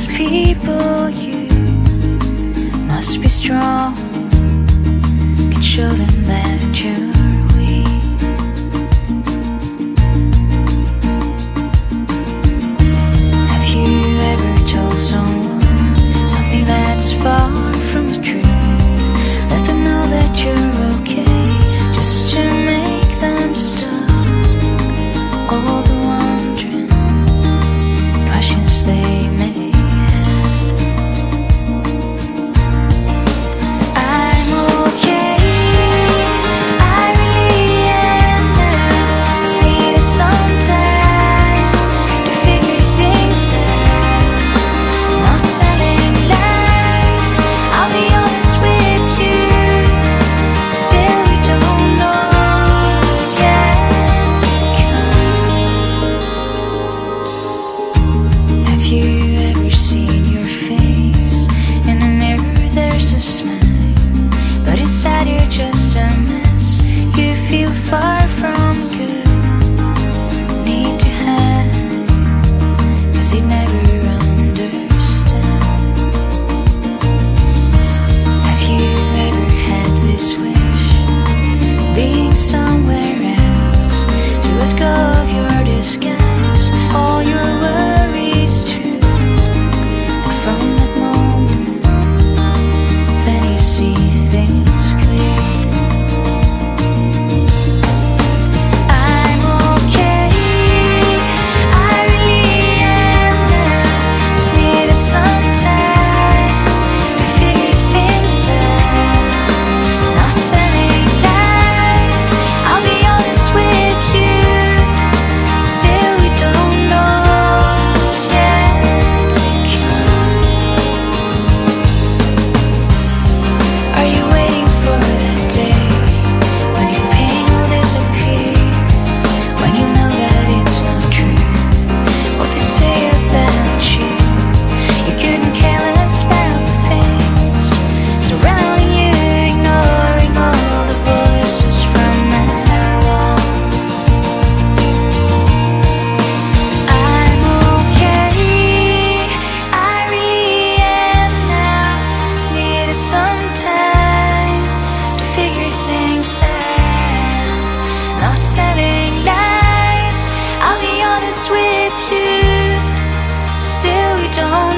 those people you must be strong. Can show them that. with you, still you don't.